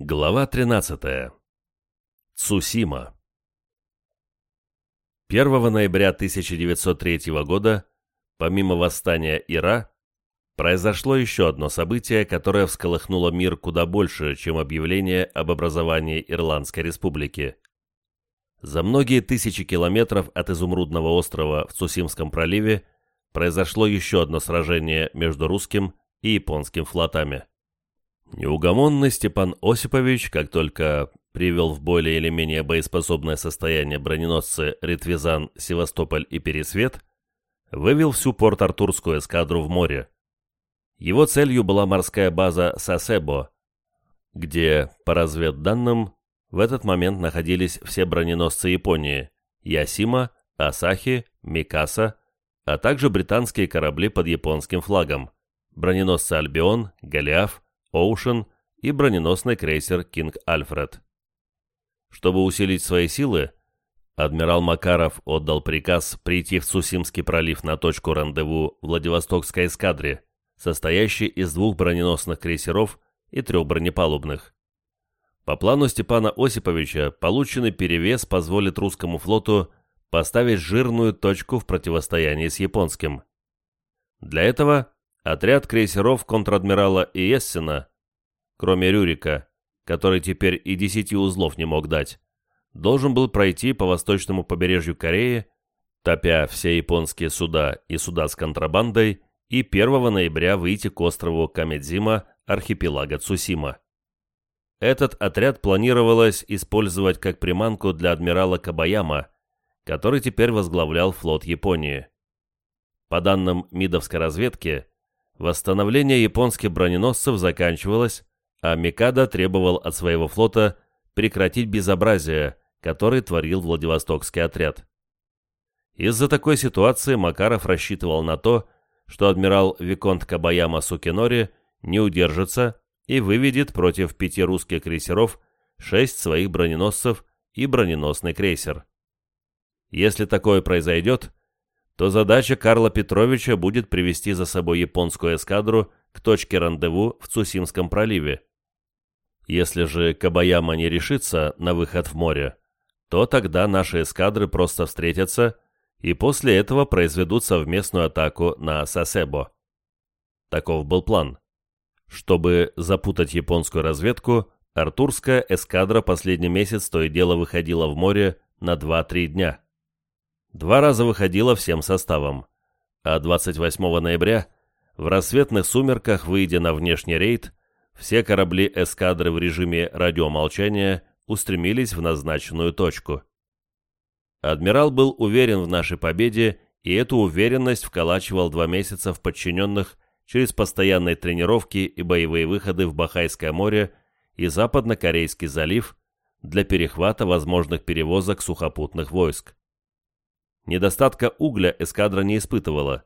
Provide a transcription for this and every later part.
Глава 13. Цусима. 1 ноября 1903 года, помимо восстания Ира, произошло еще одно событие, которое всколыхнуло мир куда больше, чем объявление об образовании Ирландской республики. За многие тысячи километров от Изумрудного острова в Цусимском проливе произошло еще одно сражение между русским и японским флотами. Неугомонный Степан Осипович, как только привел в более или менее боеспособное состояние броненосцы Ритвизан, Севастополь и Пересвет, вывел всю Порт-Артурскую эскадру в море. Его целью была морская база Сасебо, где, по разведданным, в этот момент находились все броненосцы Японии – Ясима, Асахи, Микаса, а также британские корабли под японским флагом – броненосцы Альбион, Голиаф, Оушен и броненосный крейсер Кинг Альфред. Чтобы усилить свои силы, адмирал Макаров отдал приказ прийти в Цусимский пролив на точку рандеву Владивостокской эскадре, состоящей из двух броненосных крейсеров и трех бронепалубных. По плану Степана Осиповича, полученный перевес позволит русскому флоту поставить жирную точку в противостоянии с японским. Для этого Отряд крейсеров контр-адмирала Иессена, кроме Рюрика, который теперь и десяти узлов не мог дать, должен был пройти по восточному побережью Кореи, топя все японские суда и суда с контрабандой, и 1 ноября выйти к острову Камедзима архипелага Цусима. Этот отряд планировалось использовать как приманку для адмирала Кабаяма, который теперь возглавлял флот Японии. По данным Мидовской разведки, Восстановление японских броненосцев заканчивалось, а Микада требовал от своего флота прекратить безобразие, которое творил Владивостокский отряд. Из-за такой ситуации Макаров рассчитывал на то, что адмирал Виконт Кабаяма Сукинори не удержится и выведет против пяти русских крейсеров шесть своих броненосцев и броненосный крейсер. Если такое произойдет, то задача Карла Петровича будет привести за собой японскую эскадру к точке рандеву в Цусимском проливе. Если же Кабаяма не решится на выход в море, то тогда наши эскадры просто встретятся и после этого произведут совместную атаку на Сасебо. Таков был план. Чтобы запутать японскую разведку, Артурская эскадра последний месяц то и дело выходила в море на 2-3 дня. Два раза выходила всем составом, а 28 ноября, в рассветных сумерках, выйдя на внешний рейд, все корабли эскадры в режиме радиомолчания устремились в назначенную точку. Адмирал был уверен в нашей победе, и эту уверенность вколачивал два месяца в подчиненных через постоянные тренировки и боевые выходы в Бахайское море и Западно-Корейский залив для перехвата возможных перевозок сухопутных войск. Недостатка угля эскадра не испытывала,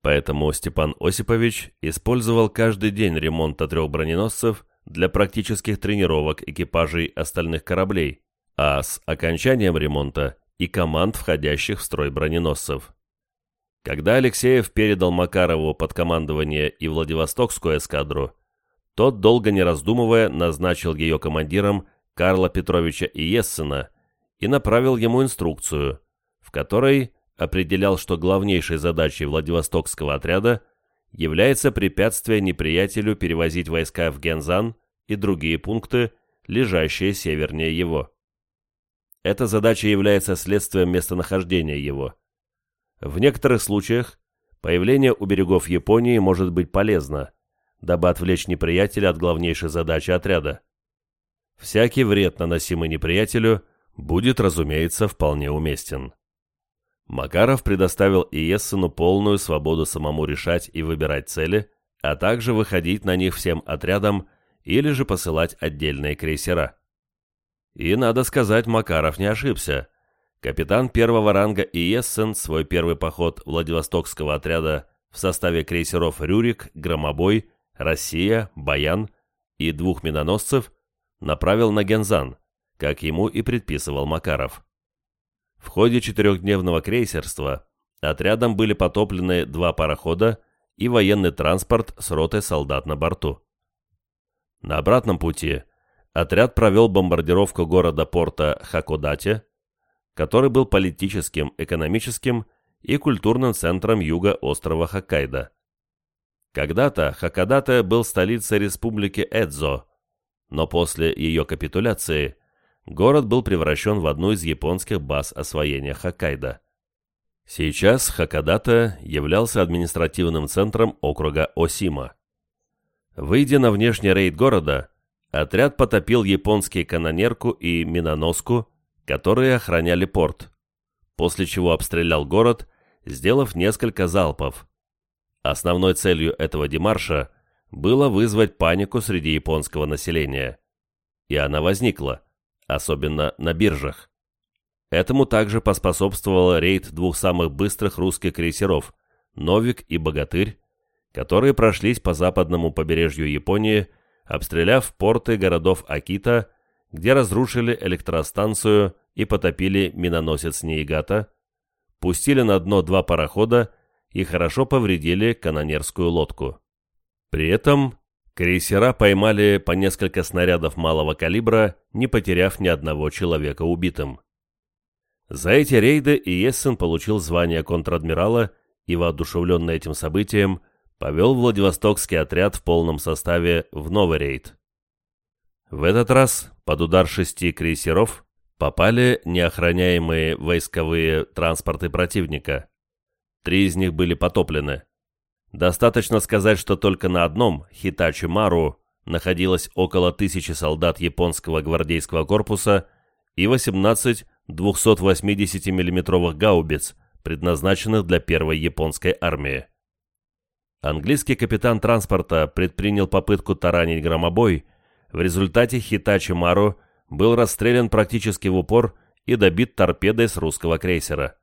поэтому Степан Осипович использовал каждый день ремонта трех броненосцев для практических тренировок экипажей остальных кораблей, а с окончанием ремонта и команд входящих в строй броненосцев. Когда Алексеев передал Макарову под командование и Владивостокскую эскадру, тот, долго не раздумывая, назначил ее командиром Карла Петровича Иессена и направил ему инструкцию – в которой определял, что главнейшей задачей Владивостокского отряда является препятствие неприятелю перевозить войска в Гензан и другие пункты, лежащие севернее его. Эта задача является следствием местонахождения его. В некоторых случаях появление у берегов Японии может быть полезно, дабы отвлечь неприятеля от главнейшей задачи отряда. Всякий вред, наносимый неприятелю, будет, разумеется, вполне уместен. Макаров предоставил Иессену полную свободу самому решать и выбирать цели, а также выходить на них всем отрядам или же посылать отдельные крейсера. И, надо сказать, Макаров не ошибся. Капитан первого ранга Иессен свой первый поход Владивостокского отряда в составе крейсеров «Рюрик», «Громобой», «Россия», «Баян» и двух миноносцев направил на Гензан, как ему и предписывал Макаров. В ходе четырехдневного крейсерства отрядом были потоплены два парохода и военный транспорт с ротой солдат на борту. На обратном пути отряд провел бомбардировку города-порта Хакодате, который был политическим, экономическим и культурным центром юга острова Хоккайдо. Когда-то Хакодате был столицей республики Эдзо, но после ее капитуляции город был превращен в одну из японских баз освоения Хоккайдо. Сейчас Хакодате являлся административным центром округа Осима. Выйдя на внешний рейд города, отряд потопил японские канонерку и миноноску, которые охраняли порт, после чего обстрелял город, сделав несколько залпов. Основной целью этого демарша было вызвать панику среди японского населения. И она возникла, особенно на биржах. Этому также поспособствовал рейд двух самых быстрых русских крейсеров «Новик» и «Богатырь», которые прошлись по западному побережью Японии, обстреляв порты городов Акита, где разрушили электростанцию и потопили миноносец Ниигата, пустили на дно два парохода и хорошо повредили канонерскую лодку. При этом крейсера поймали по несколько снарядов малого калибра, не потеряв ни одного человека убитым. За эти рейды Иессен получил звание контр-адмирала и, воодушевленный этим событием, повел Владивостокский отряд в полном составе в новый рейд. В этот раз под удар шести крейсеров попали неохраняемые войсковые транспорты противника. Три из них были потоплены. Достаточно сказать, что только на одном, Хитачи Мару, находилось около тысячи солдат японского гвардейского корпуса и 18 280 миллиметровых гаубиц, предназначенных для первой японской армии. Английский капитан транспорта предпринял попытку таранить громобой, в результате Хитачи Мару был расстрелян практически в упор и добит торпедой с русского крейсера.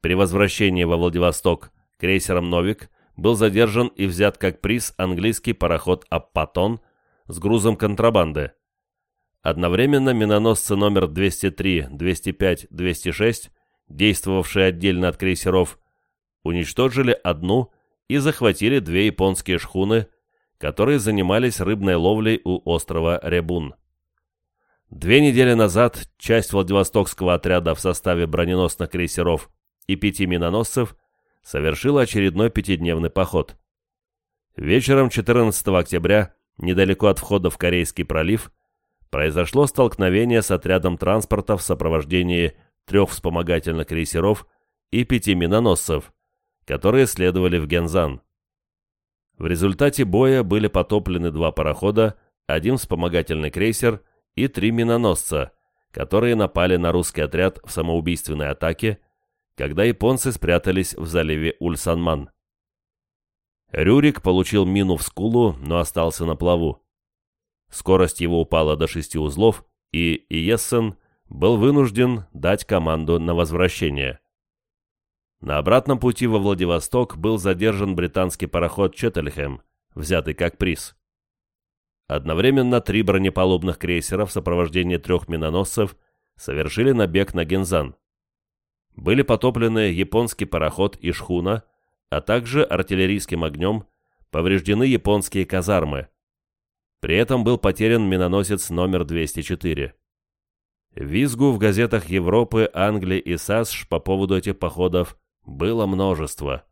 При возвращении во Владивосток крейсером «Новик» был задержан и взят как приз английский пароход «Аппатон» с грузом контрабанды, Одновременно миноносцы номер 203, 205, 206, действовавшие отдельно от крейсеров, уничтожили одну и захватили две японские шхуны, которые занимались рыбной ловлей у острова Ребун. Две недели назад часть Владивостокского отряда в составе броненосных крейсеров и пяти миноносцев совершила очередной пятидневный поход. Вечером 14 октября, недалеко от входа в Корейский пролив, произошло столкновение с отрядом транспорта в сопровождении трех вспомогательных крейсеров и пяти миноносцев, которые следовали в Гензан. В результате боя были потоплены два парохода, один вспомогательный крейсер и три миноносца, которые напали на русский отряд в самоубийственной атаке, когда японцы спрятались в заливе Ульсанман. Рюрик получил мину в скулу, но остался на плаву. Скорость его упала до шести узлов, и Иессен был вынужден дать команду на возвращение. На обратном пути во Владивосток был задержан британский пароход Четтельхэм, взятый как приз. Одновременно три бронепалубных крейсера в сопровождении трех миноносцев совершили набег на Гензан. Были потоплены японский пароход и шхуна, а также артиллерийским огнем повреждены японские казармы, при этом был потерян миноносец номер 204. Визгу в газетах Европы, Англии и САСШ по поводу этих походов было множество.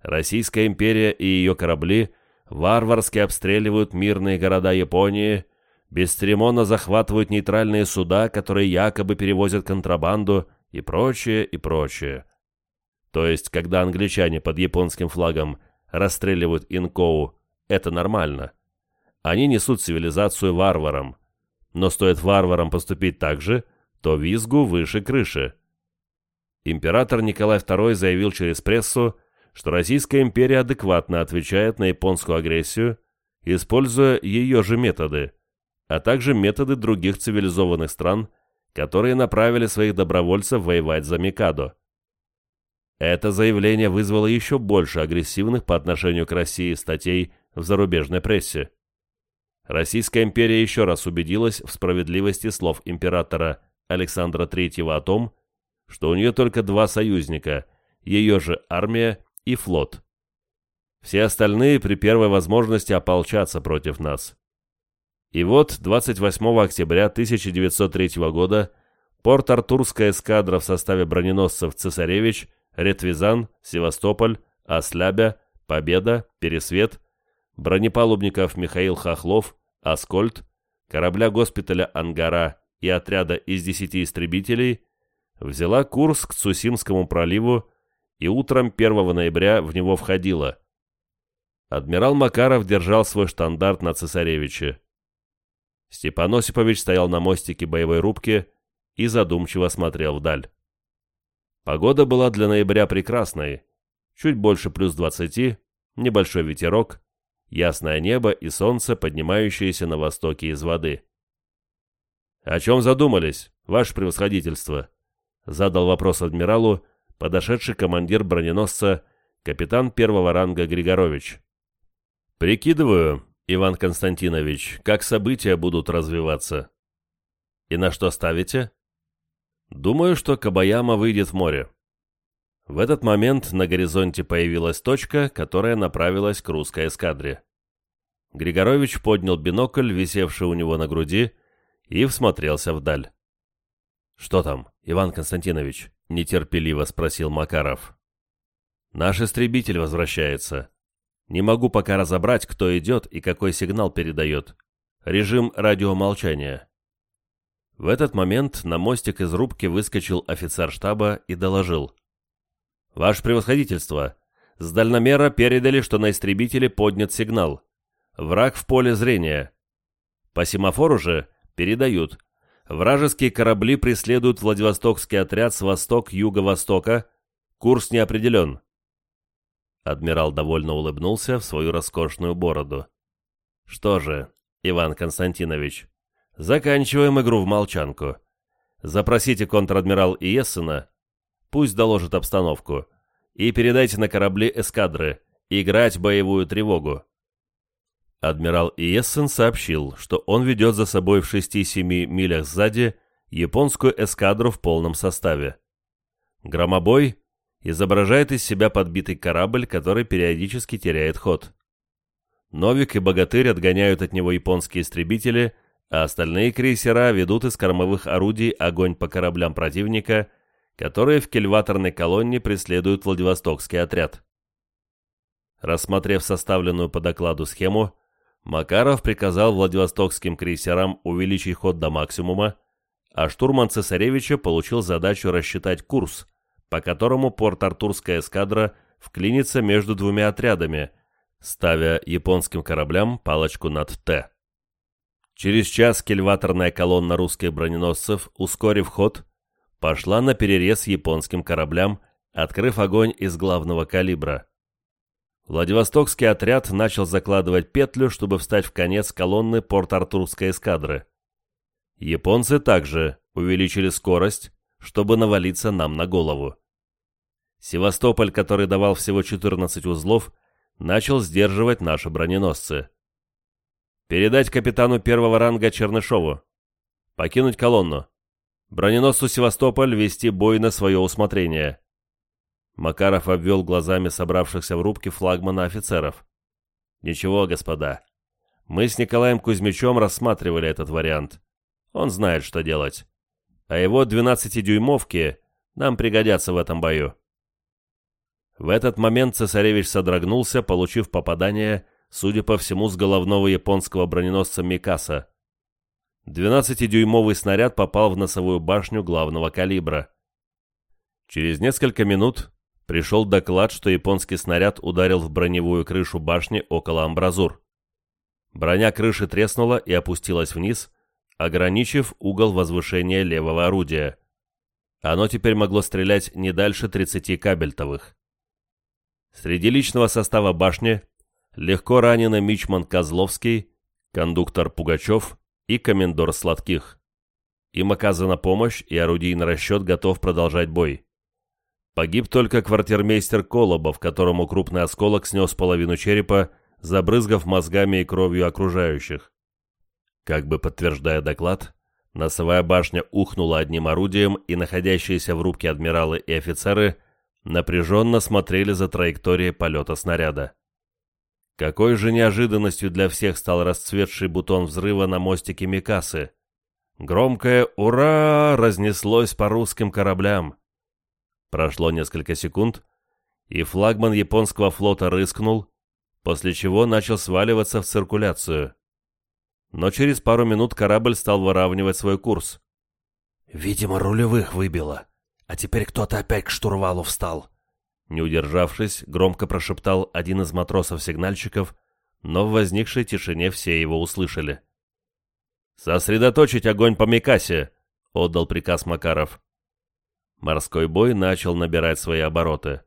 Российская империя и ее корабли варварски обстреливают мирные города Японии, бесцеремонно захватывают нейтральные суда, которые якобы перевозят контрабанду и прочее, и прочее. То есть, когда англичане под японским флагом расстреливают Инкоу, это нормально. Они несут цивилизацию варварам. Но стоит варварам поступить так же, то визгу выше крыши. Император Николай II заявил через прессу, что Российская империя адекватно отвечает на японскую агрессию, используя ее же методы, а также методы других цивилизованных стран, которые направили своих добровольцев воевать за Микадо. Это заявление вызвало еще больше агрессивных по отношению к России статей в зарубежной прессе. Российская империя еще раз убедилась в справедливости слов императора Александра III о том, что у нее только два союзника – ее же армия и флот. Все остальные при первой возможности ополчатся против нас. И вот 28 октября 1903 года Порт-Артурская эскадра в составе броненосцев «Цесаревич», «Ретвизан», «Севастополь», «Ослябя», «Победа», «Пересвет», бронепалубников Михаил Хохлов, «Аскольд», корабля госпиталя «Ангара» и отряда из 10 истребителей взяла курс к Цусимскому проливу и утром 1 ноября в него входила. Адмирал Макаров держал свой штандарт на цесаревиче. Степан Осипович стоял на мостике боевой рубки и задумчиво смотрел вдаль. Погода была для ноября прекрасной, чуть больше плюс двадцати, небольшой ветерок, ясное небо и солнце, поднимающееся на востоке из воды. «О чем задумались, ваше превосходительство?» — задал вопрос адмиралу, подошедший командир броненосца, капитан первого ранга Григорович. «Прикидываю, Иван Константинович, как события будут развиваться». «И на что ставите?» «Думаю, что Кабаяма выйдет в море». В этот момент на горизонте появилась точка, которая направилась к русской эскадре. Григорович поднял бинокль, висевший у него на груди, и всмотрелся вдаль. «Что там, Иван Константинович?» — нетерпеливо спросил Макаров. «Наш истребитель возвращается. Не могу пока разобрать, кто идет и какой сигнал передает. Режим радиомолчания». В этот момент на мостик из рубки выскочил офицер штаба и доложил. «Ваше превосходительство, с дальномера передали, что на истребителе поднят сигнал. Враг в поле зрения. По семафору же передают. Вражеские корабли преследуют Владивостокский отряд с восток-юго-востока. Курс не определен. Адмирал довольно улыбнулся в свою роскошную бороду. Что же, Иван Константинович, заканчиваем игру в молчанку. Запросите контр-адмирал Иессена, пусть доложит обстановку, и передайте на корабли эскадры играть боевую тревогу. Адмирал Иессен сообщил, что он ведет за собой в 6-7 милях сзади японскую эскадру в полном составе. Громобой изображает из себя подбитый корабль, который периодически теряет ход. Новик и Богатырь отгоняют от него японские истребители, а остальные крейсера ведут из кормовых орудий огонь по кораблям противника, которые в кельваторной колонне преследуют Владивостокский отряд. Рассмотрев составленную по докладу схему, Макаров приказал Владивостокским крейсерам увеличить ход до максимума, а штурман Цесаревича получил задачу рассчитать курс, по которому Порт-Артурская эскадра вклинится между двумя отрядами, ставя японским кораблям палочку над «Т». Через час кельваторная колонна русских броненосцев, ускорив ход, пошла на перерез японским кораблям, открыв огонь из главного калибра. Владивостокский отряд начал закладывать петлю, чтобы встать в конец колонны Порт-Артурской эскадры. Японцы также увеличили скорость, чтобы навалиться нам на голову. Севастополь, который давал всего 14 узлов, начал сдерживать наши броненосцы. Передать капитану первого ранга Чернышову. Покинуть колонну. Броненосцу Севастополь вести бой на свое усмотрение. Макаров обвел глазами собравшихся в рубке флагмана офицеров. «Ничего, господа. Мы с Николаем Кузьмичем рассматривали этот вариант. Он знает, что делать. А его 12-дюймовки нам пригодятся в этом бою». В этот момент цесаревич содрогнулся, получив попадание, судя по всему, с головного японского броненосца Микаса. 12-дюймовый снаряд попал в носовую башню главного калибра. Через несколько минут пришел доклад, что японский снаряд ударил в броневую крышу башни около амбразур. Броня крыши треснула и опустилась вниз, ограничив угол возвышения левого орудия. Оно теперь могло стрелять не дальше 30 кабельтовых. Среди личного состава башни легко ранены мичман Козловский, кондуктор Пугачев и комендор Сладких. Им оказана помощь, и орудийный расчет готов продолжать бой. Погиб только квартирмейстер Колобов, которому крупный осколок снес половину черепа, забрызгав мозгами и кровью окружающих. Как бы подтверждая доклад, носовая башня ухнула одним орудием, и находящиеся в рубке адмиралы и офицеры напряженно смотрели за траекторией полета снаряда. Какой же неожиданностью для всех стал расцветший бутон взрыва на мостике Микасы. Громкое «Ура!» разнеслось по русским кораблям. Прошло несколько секунд, и флагман японского флота рыскнул, после чего начал сваливаться в циркуляцию. Но через пару минут корабль стал выравнивать свой курс. «Видимо, рулевых выбило, а теперь кто-то опять к штурвалу встал», не удержавшись, громко прошептал один из матросов-сигнальщиков, но в возникшей тишине все его услышали. «Сосредоточить огонь по Микасе!» — отдал приказ Макаров. Морской бой начал набирать свои обороты.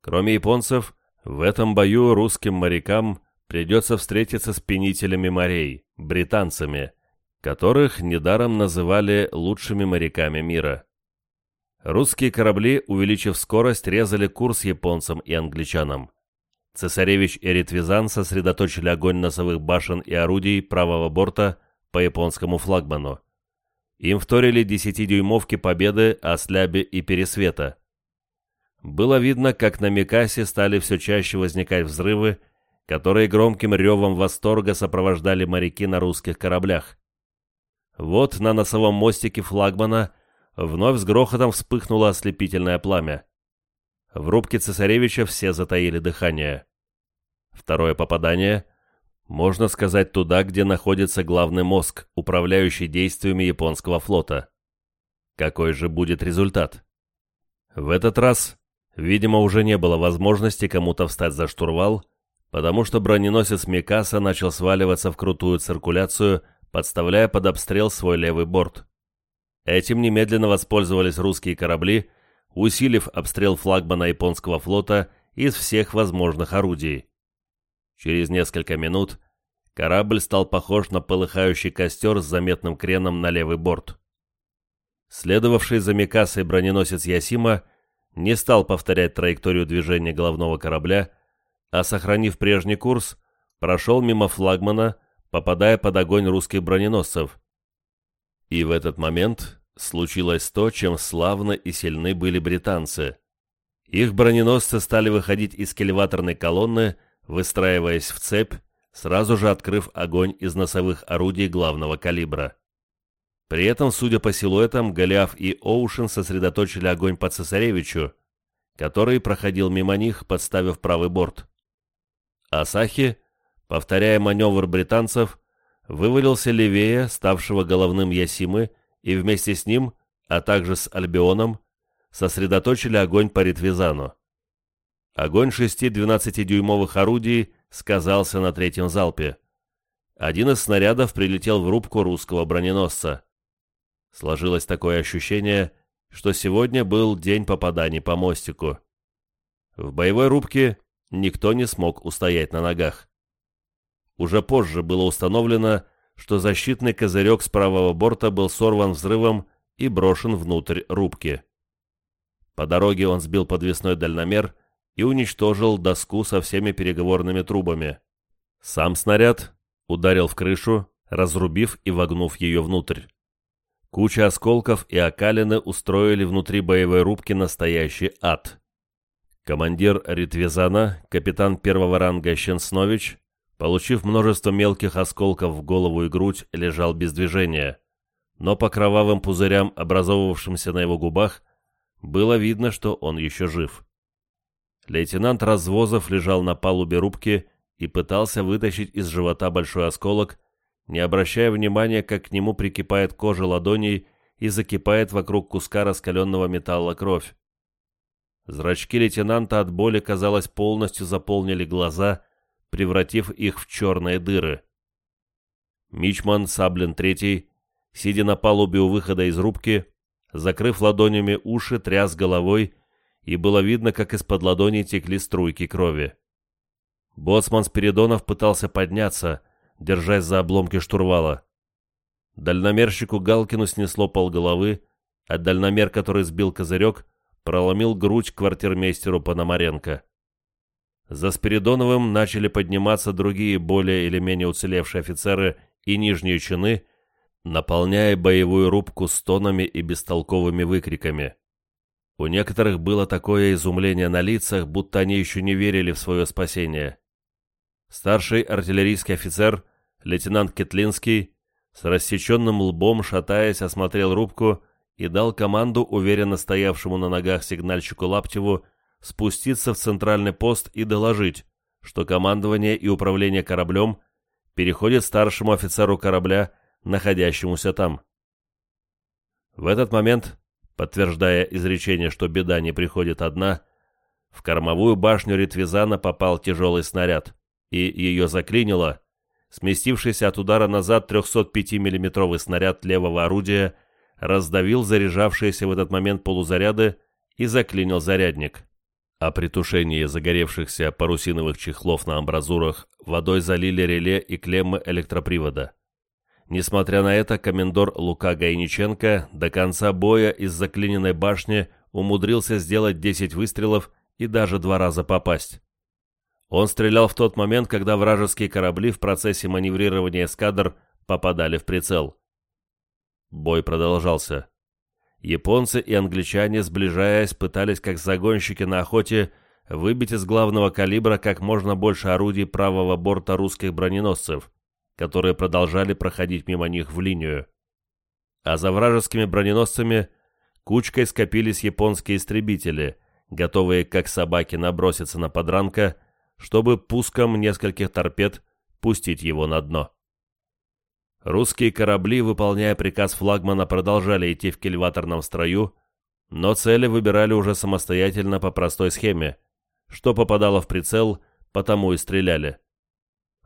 Кроме японцев, в этом бою русским морякам придется встретиться с пенителями морей, британцами, которых недаром называли лучшими моряками мира. Русские корабли, увеличив скорость, резали курс японцам и англичанам. Цесаревич и Ритвизан сосредоточили огонь носовых башен и орудий правого борта по японскому флагману. Им вторили десятидюймовки Победы, Осляби и Пересвета. Было видно, как на Микасе стали все чаще возникать взрывы, которые громким ревом восторга сопровождали моряки на русских кораблях. Вот на носовом мостике флагмана Вновь с грохотом вспыхнуло ослепительное пламя. В рубке цесаревича все затаили дыхание. Второе попадание, можно сказать, туда, где находится главный мозг, управляющий действиями японского флота. Какой же будет результат? В этот раз, видимо, уже не было возможности кому-то встать за штурвал, потому что броненосец Микаса начал сваливаться в крутую циркуляцию, подставляя под обстрел свой левый борт. Этим немедленно воспользовались русские корабли, усилив обстрел флагмана японского флота из всех возможных орудий. Через несколько минут корабль стал похож на полыхающий костер с заметным креном на левый борт. Следовавший за Микасой броненосец Ясима не стал повторять траекторию движения головного корабля, а, сохранив прежний курс, прошел мимо флагмана, попадая под огонь русских броненосцев. И в этот момент случилось то, чем славно и сильны были британцы. Их броненосцы стали выходить из кельваторной колонны, выстраиваясь в цепь, сразу же открыв огонь из носовых орудий главного калибра. При этом, судя по силуэтам, Голиаф и Оушен сосредоточили огонь по цесаревичу, который проходил мимо них, подставив правый борт. Асахи, повторяя маневр британцев, вывалился левее, ставшего головным Ясимы, и вместе с ним, а также с Альбионом, сосредоточили огонь по Ритвизану. Огонь шести 12-дюймовых орудий сказался на третьем залпе. Один из снарядов прилетел в рубку русского броненосца. Сложилось такое ощущение, что сегодня был день попаданий по мостику. В боевой рубке никто не смог устоять на ногах. Уже позже было установлено, что защитный козырек с правого борта был сорван взрывом и брошен внутрь рубки. По дороге он сбил подвесной дальномер и уничтожил доску со всеми переговорными трубами. Сам снаряд ударил в крышу, разрубив и вогнув ее внутрь. Куча осколков и окалины устроили внутри боевой рубки настоящий ад. Командир Ритвизана, капитан первого ранга Щенснович, Получив множество мелких осколков в голову и грудь, лежал без движения, но по кровавым пузырям, образовавшимся на его губах, было видно, что он еще жив. Лейтенант Развозов лежал на палубе рубки и пытался вытащить из живота большой осколок, не обращая внимания, как к нему прикипает кожа ладоней и закипает вокруг куска раскаленного металла кровь. Зрачки лейтенанта от боли, казалось, полностью заполнили глаза, превратив их в черные дыры. Мичман Саблин III, сидя на палубе у выхода из рубки, закрыв ладонями уши, тряс головой, и было видно, как из-под ладоней текли струйки крови. Боцман Спиридонов пытался подняться, держась за обломки штурвала. Дальномерщику Галкину снесло полголовы, а дальномер, который сбил козырек, проломил грудь квартирмейстеру Пономаренко. За Спиридоновым начали подниматься другие более или менее уцелевшие офицеры и нижние чины, наполняя боевую рубку стонами и бестолковыми выкриками. У некоторых было такое изумление на лицах, будто они еще не верили в свое спасение. Старший артиллерийский офицер, лейтенант Кетлинский, с рассеченным лбом, шатаясь, осмотрел рубку и дал команду уверенно стоявшему на ногах сигнальщику Лаптеву спуститься в центральный пост и доложить, что командование и управление кораблем переходит старшему офицеру корабля, находящемуся там. В этот момент, подтверждая изречение, что беда не приходит одна, в кормовую башню Ритвизана попал тяжелый снаряд, и ее заклинило, сместившийся от удара назад 305 миллиметровый снаряд левого орудия раздавил заряжавшиеся в этот момент полузаряды и заклинил зарядник. А при тушении загоревшихся парусиновых чехлов на амбразурах водой залили реле и клеммы электропривода. Несмотря на это, комендор Лука Гайниченко до конца боя из заклиненной башни умудрился сделать 10 выстрелов и даже два раза попасть. Он стрелял в тот момент, когда вражеские корабли в процессе маневрирования эскадр попадали в прицел. Бой продолжался. Японцы и англичане, сближаясь, пытались, как загонщики на охоте, выбить из главного калибра как можно больше орудий правого борта русских броненосцев, которые продолжали проходить мимо них в линию. А за вражескими броненосцами кучкой скопились японские истребители, готовые как собаки наброситься на подранка, чтобы пуском нескольких торпед пустить его на дно. Русские корабли, выполняя приказ флагмана, продолжали идти в кильваторном строю, но цели выбирали уже самостоятельно по простой схеме. Что попадало в прицел, потому и стреляли.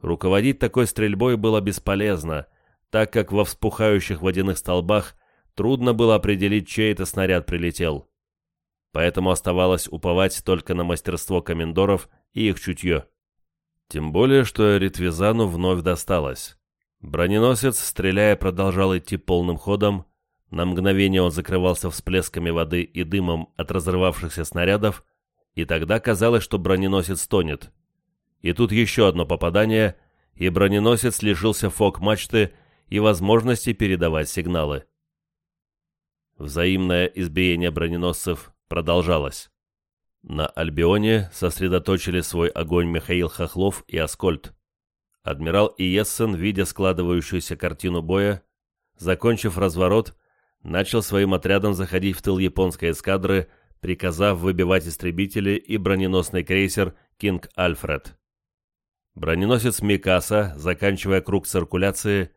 Руководить такой стрельбой было бесполезно, так как во вспухающих водяных столбах трудно было определить, чей это снаряд прилетел. Поэтому оставалось уповать только на мастерство комендоров и их чутье. Тем более, что Ритвизану вновь досталось. Броненосец, стреляя, продолжал идти полным ходом. На мгновение он закрывался всплесками воды и дымом от разрывавшихся снарядов, и тогда казалось, что броненосец тонет. И тут еще одно попадание, и броненосец лишился фок-мачты и возможности передавать сигналы. Взаимное избиение броненосцев продолжалось. На Альбионе сосредоточили свой огонь Михаил Хохлов и Аскольд. Адмирал Иессен, видя складывающуюся картину боя, закончив разворот, начал своим отрядом заходить в тыл японской эскадры, приказав выбивать истребители и броненосный крейсер «Кинг Альфред». Броненосец Микаса, заканчивая круг циркуляции,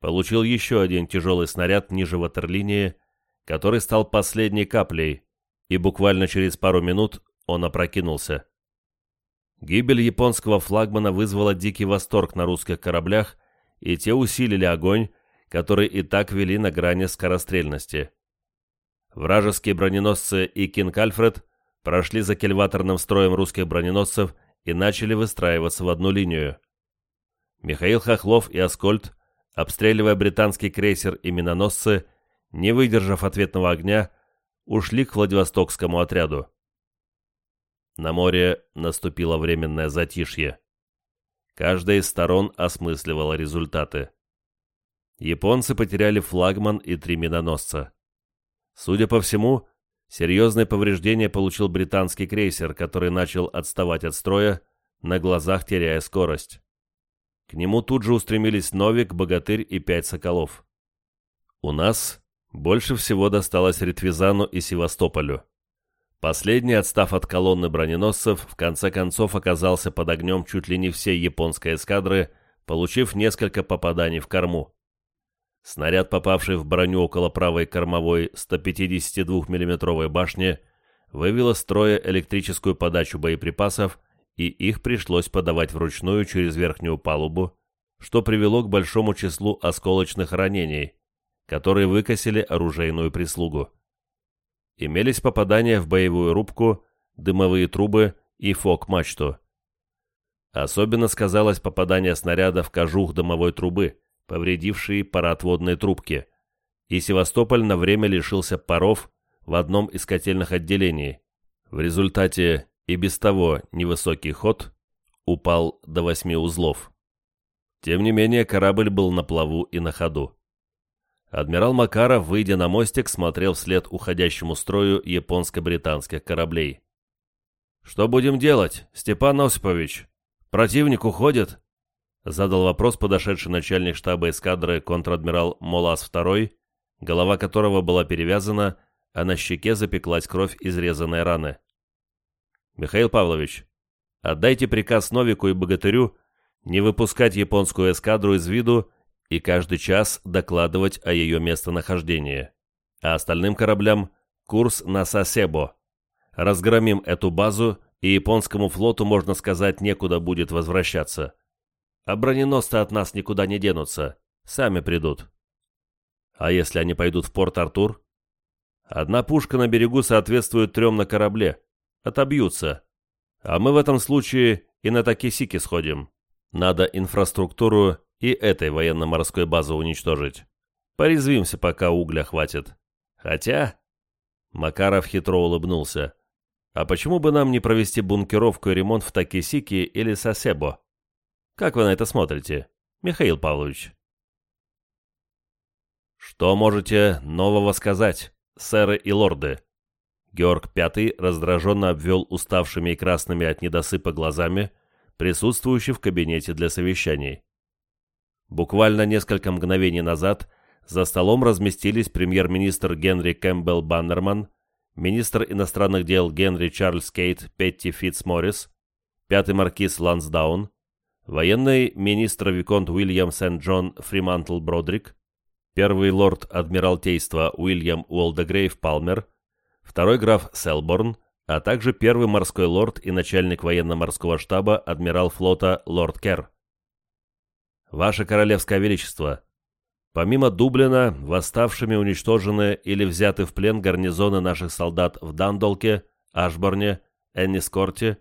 получил еще один тяжелый снаряд ниже ватерлинии, который стал последней каплей, и буквально через пару минут он опрокинулся. Гибель японского флагмана вызвала дикий восторг на русских кораблях, и те усилили огонь, который и так вели на грани скорострельности. Вражеские броненосцы и Кинг Альфред прошли за кельваторным строем русских броненосцев и начали выстраиваться в одну линию. Михаил Хохлов и Аскольд, обстреливая британский крейсер и миноносцы, не выдержав ответного огня, ушли к Владивостокскому отряду. На море наступило временное затишье. Каждая из сторон осмысливала результаты. Японцы потеряли флагман и три миноносца. Судя по всему, Серьезные повреждения получил британский крейсер, который начал отставать от строя, на глазах теряя скорость. К нему тут же устремились Новик, Богатырь и пять Соколов. У нас больше всего досталось Ритвизану и Севастополю. Последний, отстав от колонны броненосцев, в конце концов оказался под огнем чуть ли не всей японской эскадры, получив несколько попаданий в корму. Снаряд, попавший в броню около правой кормовой 152 миллиметровой башни, вывел из строя электрическую подачу боеприпасов, и их пришлось подавать вручную через верхнюю палубу, что привело к большому числу осколочных ранений, которые выкосили оружейную прислугу. Имелись попадания в боевую рубку, дымовые трубы и фок-мачту. Особенно сказалось попадание снаряда в кожух дымовой трубы, повредившие пароотводные трубки, и Севастополь на время лишился паров в одном из котельных отделений. В результате и без того невысокий ход упал до восьми узлов. Тем не менее, корабль был на плаву и на ходу. Адмирал Макаров, выйдя на мостик, смотрел вслед уходящему строю японско-британских кораблей. «Что будем делать, Степан Осипович?» Противник уходит?» Задал вопрос подошедший начальник штаба эскадры контр-адмирал Молас II, голова которого была перевязана, а на щеке запеклась кровь изрезанной раны. «Михаил Павлович, отдайте приказ Новику и Богатырю не выпускать японскую эскадру из виду и каждый час докладывать о ее местонахождении, а остальным кораблям курс на Сасебо. Разгромим эту базу, и японскому флоту, можно сказать, некуда будет возвращаться. А броненосцы от нас никуда не денутся, сами придут. А если они пойдут в порт Артур? Одна пушка на берегу соответствует трем на корабле. Отобьются. А мы в этом случае и на Такисики сходим. Надо инфраструктуру и этой военно-морской базы уничтожить. Порезвимся, пока угля хватит. Хотя...» Макаров хитро улыбнулся. «А почему бы нам не провести бункеровку и ремонт в Такисики или Сосебо? Как вы на это смотрите, Михаил Павлович?» «Что можете нового сказать, сэры и лорды?» Георг V раздраженно обвел уставшими и красными от недосыпа глазами, присутствующий в кабинете для совещаний. Буквально несколько мгновений назад за столом разместились премьер-министр Генри Кэмпбелл Баннерман, министр иностранных дел Генри Чарльз Кейт Петти Фитц Моррис, пятый маркиз Лансдаун, военный министр Виконт Уильям Сент-Джон Фримантл Бродрик, первый лорд Адмиралтейства Уильям Уолдегрейв Палмер, второй граф Селборн, а также первый морской лорд и начальник военно-морского штаба адмирал флота лорд Керр. Ваше Королевское Величество, помимо Дублина, восставшими уничтожены или взяты в плен гарнизоны наших солдат в Дандолке, Ашборне, Эннискорте,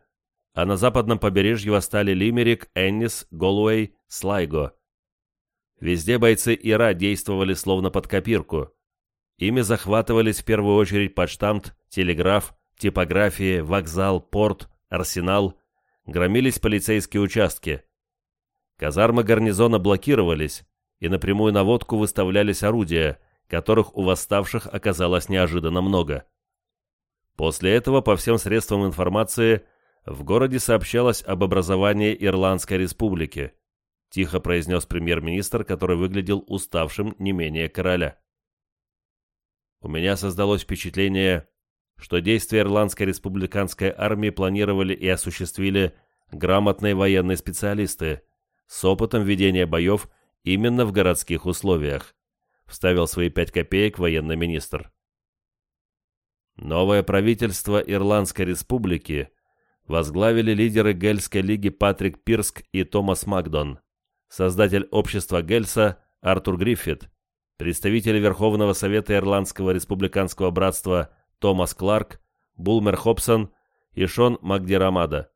а на западном побережье восстали Лимерик, Эннис, Голуэй, Слайго. Везде бойцы Ира действовали словно под копирку. Ими захватывались в первую очередь почтамт, телеграф, типографии, вокзал, порт, арсенал, громились полицейские участки – Казармы гарнизона блокировались, и на прямую наводку выставлялись орудия, которых у восставших оказалось неожиданно много. После этого по всем средствам информации в городе сообщалось об образовании Ирландской республики, тихо произнес премьер-министр, который выглядел уставшим не менее короля. У меня создалось впечатление, что действия Ирландской республиканской армии планировали и осуществили грамотные военные специалисты, с опытом ведения боев именно в городских условиях, вставил свои пять копеек военный министр. Новое правительство Ирландской республики возглавили лидеры Гельской лиги Патрик Пирск и Томас Макдон, создатель общества Гельса Артур Гриффит, представители Верховного Совета Ирландского республиканского братства Томас Кларк, Булмер Хобсон и Шон Макдирамада.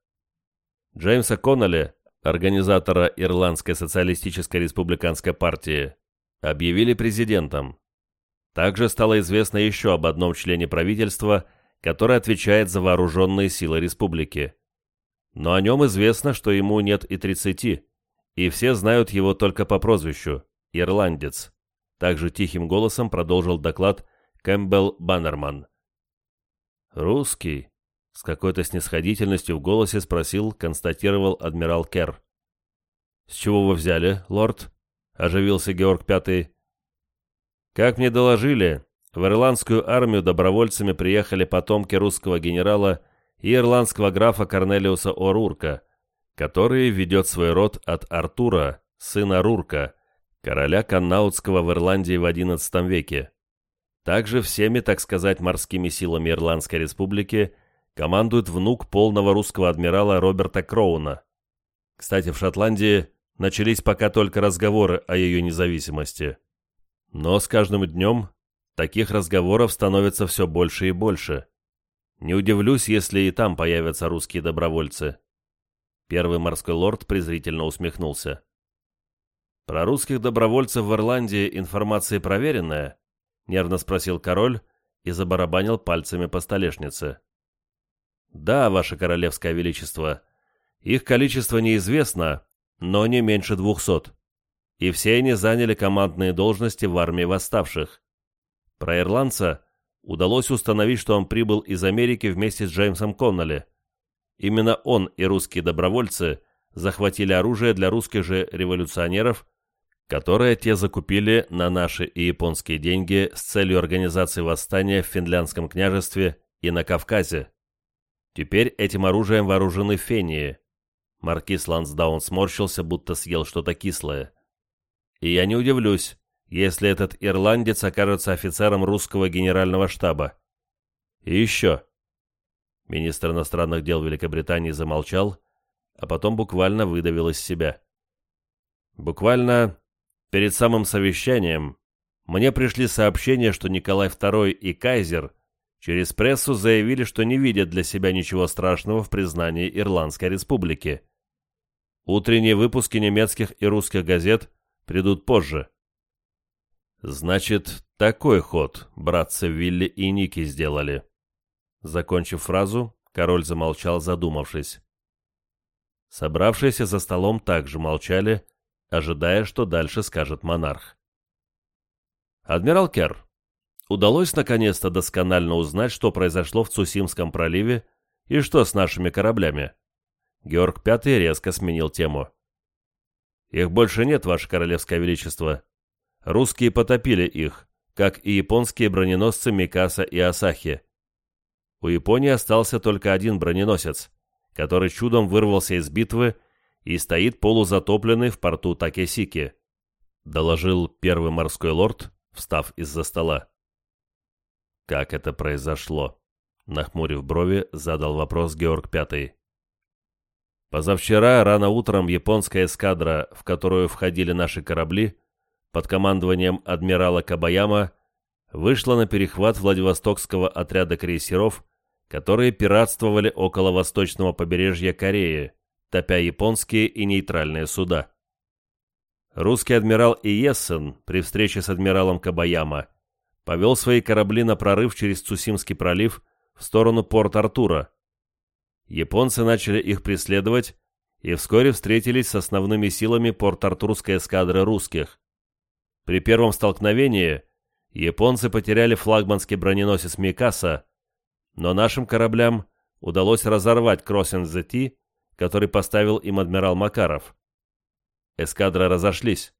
Джеймса Коннелли организатора Ирландской социалистической республиканской партии, объявили президентом. Также стало известно еще об одном члене правительства, который отвечает за вооруженные силы республики. Но о нем известно, что ему нет и 30, и все знают его только по прозвищу – Ирландец. Также тихим голосом продолжил доклад Кэмпбелл Баннерман. «Русский», с какой-то снисходительностью в голосе спросил, констатировал адмирал Керр. «С чего вы взяли, лорд?» — оживился Георг Пятый. «Как мне доложили, в ирландскую армию добровольцами приехали потомки русского генерала и ирландского графа Корнелиуса О'Рурка, который ведет свой род от Артура, сына Рурка, короля Каннаутского в Ирландии в XI веке. Также всеми, так сказать, морскими силами Ирландской республики – командует внук полного русского адмирала Роберта Кроуна. Кстати, в Шотландии начались пока только разговоры о ее независимости. Но с каждым днем таких разговоров становится все больше и больше. Не удивлюсь, если и там появятся русские добровольцы. Первый морской лорд презрительно усмехнулся. «Про русских добровольцев в Ирландии информация проверенная?» — нервно спросил король и забарабанил пальцами по столешнице. «Да, ваше королевское величество. Их количество неизвестно, но не меньше двухсот. И все они заняли командные должности в армии восставших. Про ирландца удалось установить, что он прибыл из Америки вместе с Джеймсом Коннелли. Именно он и русские добровольцы захватили оружие для русских же революционеров, которое те закупили на наши и японские деньги с целью организации восстания в Финляндском княжестве и на Кавказе. Теперь этим оружием вооружены фении. Маркиз Лансдаун сморщился, будто съел что-то кислое. И я не удивлюсь, если этот ирландец окажется офицером русского генерального штаба. И еще. Министр иностранных дел Великобритании замолчал, а потом буквально выдавил из себя. Буквально перед самым совещанием мне пришли сообщения, что Николай II и Кайзер через прессу заявили, что не видят для себя ничего страшного в признании Ирландской республики. Утренние выпуски немецких и русских газет придут позже. Значит, такой ход братцы Вилли и Ники сделали. Закончив фразу, король замолчал, задумавшись. Собравшиеся за столом также молчали, ожидая, что дальше скажет монарх. «Адмирал Керр, удалось наконец-то досконально узнать, что произошло в Цусимском проливе и что с нашими кораблями?» Георг V резко сменил тему. «Их больше нет, Ваше Королевское Величество. Русские потопили их, как и японские броненосцы Микаса и Асахи. У Японии остался только один броненосец, который чудом вырвался из битвы и стоит полузатопленный в порту Такесики, доложил первый морской лорд, встав из-за стола. Как это произошло? Нахмурив брови, задал вопрос Георг Пятый. Позавчера рано утром японская эскадра, в которую входили наши корабли, под командованием адмирала Кабаяма, вышла на перехват Владивостокского отряда крейсеров которые пиратствовали около восточного побережья Кореи, топя японские и нейтральные суда. Русский адмирал Иессен при встрече с адмиралом Кабаяма повел свои корабли на прорыв через Цусимский пролив в сторону Порт-Артура. Японцы начали их преследовать и вскоре встретились с основными силами Порт-Артурской эскадры русских. При первом столкновении японцы потеряли флагманский броненосец Микаса, но нашим кораблям удалось разорвать Кроссинг ЗТ, который поставил им адмирал Макаров. Эскадры разошлись,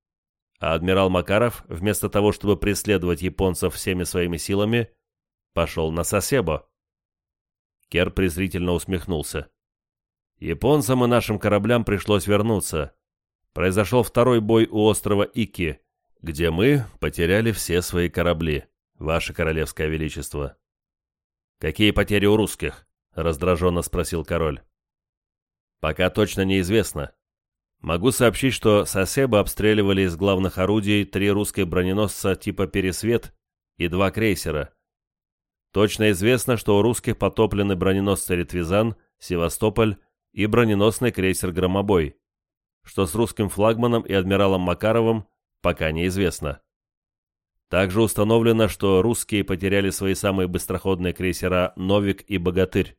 а адмирал Макаров, вместо того, чтобы преследовать японцев всеми своими силами, пошел на Сосебо. Кер презрительно усмехнулся. Японцам и нашим кораблям пришлось вернуться. Произошел второй бой у острова Ики, где мы потеряли все свои корабли, Ваше Королевское Величество. «Какие потери у русских?» — раздраженно спросил король. «Пока точно неизвестно. Могу сообщить, что Сосеба обстреливали из главных орудий три русских броненосца типа «Пересвет» и два крейсера. Точно известно, что у русских потоплены броненосцы «Ретвизан», «Севастополь» и броненосный крейсер «Громобой». Что с русским флагманом и адмиралом Макаровым, пока неизвестно. Также установлено, что русские потеряли свои самые быстроходные крейсера «Новик» и «Богатырь».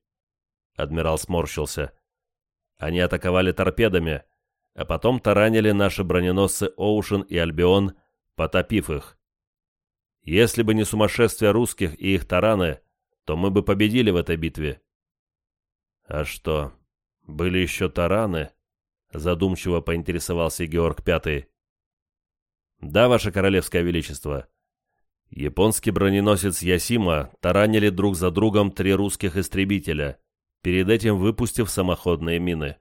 Адмирал сморщился. Они атаковали торпедами, а потом таранили наши броненосцы «Оушен» и «Альбион», потопив их. Если бы не сумасшествие русских и их тараны, то мы бы победили в этой битве. А что, были еще тараны? Задумчиво поинтересовался Георг Пятый. Да, ваше королевское величество. Японский броненосец Ясима таранили друг за другом три русских истребителя, перед этим выпустив самоходные мины.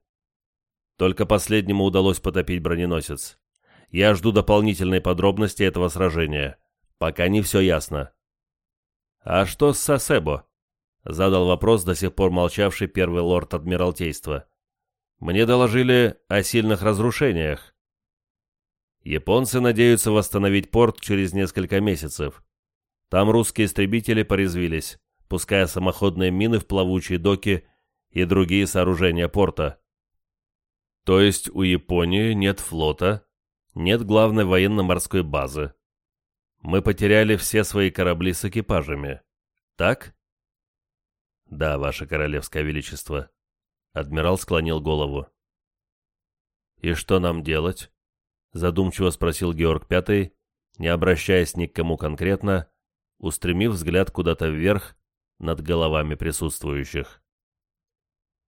Только последнему удалось потопить броненосец. Я жду дополнительной подробности этого сражения. Пока не все ясно. «А что с Сосебо?» — задал вопрос до сих пор молчавший первый лорд Адмиралтейства. «Мне доложили о сильных разрушениях. Японцы надеются восстановить порт через несколько месяцев. Там русские истребители порезвились, пуская самоходные мины в плавучие доки и другие сооружения порта. То есть у Японии нет флота, нет главной военно-морской базы. Мы потеряли все свои корабли с экипажами. Так? Да, ваше королевское величество. Адмирал склонил голову. И что нам делать? задумчиво спросил Георг Пятый, не обращаясь ни к кому конкретно, устремив взгляд куда-то вверх над головами присутствующих.